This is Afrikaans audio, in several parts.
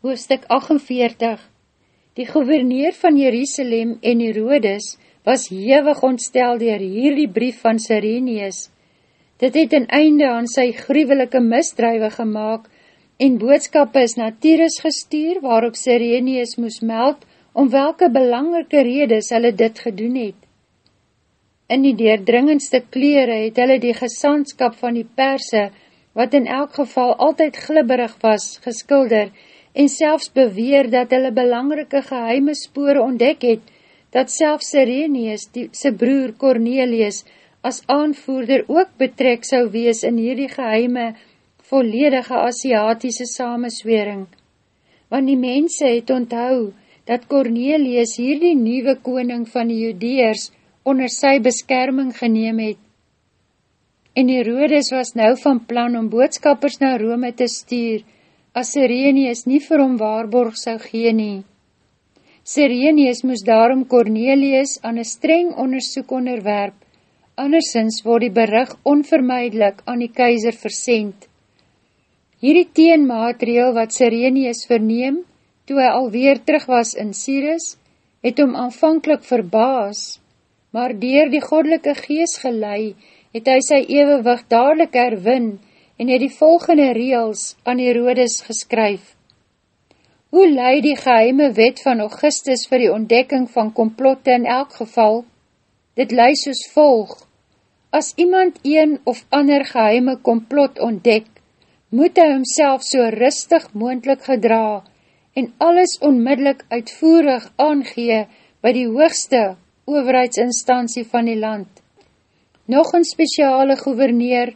Hoofstuk 48 Die gouverneur van Jerusalem en Herodes was hewig ontstel dier hierdie brief van Sirenius. Dit het een einde aan sy gruwelike misdrijwe gemaakt en boodskappe is na Tyrus gestuur waarop Sirenius moes meld om welke belangrike redes hulle dit gedoen het. In die deerdringendste kleren het hulle die gesandskap van die perse, wat in elk geval altyd glibberig was, geskilder en selfs beweer dat hulle belangrike geheime spore ontdek het, dat selfs Sirenius, die, sy broer Cornelius, as aanvoerder ook betrek sou wees in hierdie geheime, volledige Asiatiese samenswering. Want die mense het onthou, dat Cornelius hierdie nieuwe koning van die Judeers onder sy beskerming geneem het. En Herodes was nou van plan om boodskappers na Rome te stuur, as Sirenius nie vir hom waarborg sou gee nie. Sirenius moes daarom Cornelius aan een streng onderzoek onderwerp, andersins word die berig onvermijdelik aan die keizer versend. Hierdie teenmaatreel wat Sirenius verneem, toe hy alweer terug was in Syrus, het hom aanvankelijk verbaas, maar dier die godelike gees gelei, het hy sy eeuwewig dadelijk herwin, en het die volgende reels aan Herodes geskryf. Hoe leid die geheime wet van Augustus vir die ontdekking van komplotte in elk geval? Dit leid soos volg. As iemand een of ander geheime komplot ontdek, moet hy homself so rustig moendlik gedra en alles onmiddellik uitvoerig aangee by die hoogste overheidsinstantie van die land. Nog een speciale gouverneur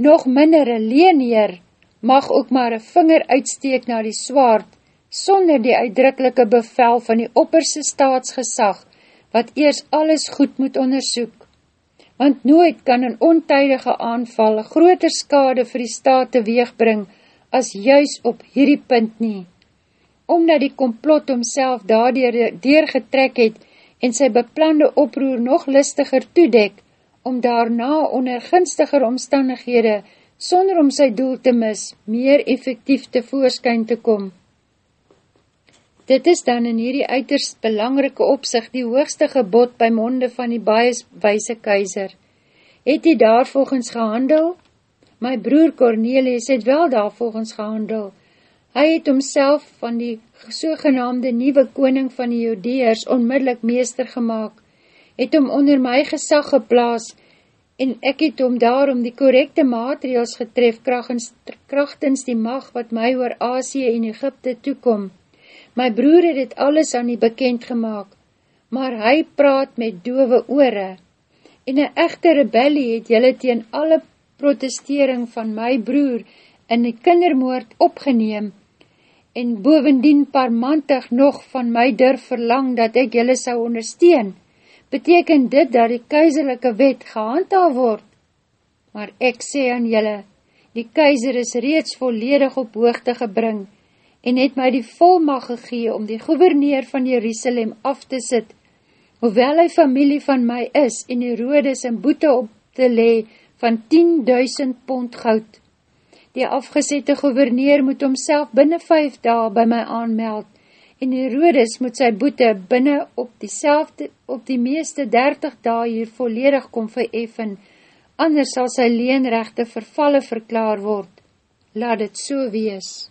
nog mindere leenheer mag ook maar een vinger uitsteek na die swaard, sonder die uitdrukkelike bevel van die opperse staatsgesag, wat eers alles goed moet onderzoek. Want nooit kan een ontydige aanval een groter skade vir die staat teweegbring, as juis op hierdie punt nie. Omdat die komplot homself daardoor deurgetrek het en sy beplande oproer nog listiger toedek, om daarna onder gunstiger omstandighede, sonder om sy doel te mis, meer effectief te voorskyn te kom. Dit is dan in hierdie uiterst belangrike opzicht die hoogste gebod by monde van die baie wijse keizer. Het hy daar volgens gehandel? My broer Cornelius het wel daar volgens gehandel. Hy het homself van die sogenaamde nieuwe koning van die Judeers onmiddellik meester gemaakt, het hom onder my gesag geplaas en ek het hom daarom die correcte maatregels getref krachtens, krachtens die mag wat my oor Asie en Egypte toekom. My broer het dit alles aan die bekend gemaakt, maar hy praat met dove oore. En een echte rebellie het jylle teen alle protestering van my broer in die kindermoord opgeneem en bovendien parmantig nog van my durf verlang dat ek jylle sou ondersteun beteken dit dat die keizerlijke wet gehandhaaf word. Maar ek sê aan julle, die keizer is reeds volledig op hoogte gebring en het my die volmag gegee om die gouverneur van Jerusalem af te sit, hoewel hy familie van my is en die rodes en boete op te le van 10.000 pond goud. Die afgezette gouverneur moet homself binnen 5 dae by my aanmeld en Herodes moet sy boete binnen op die selfde, op die meeste 30 dae hier volledig kom vereffen, anders sal sy leenrechte vervalle verklaar word. Laat het so wees.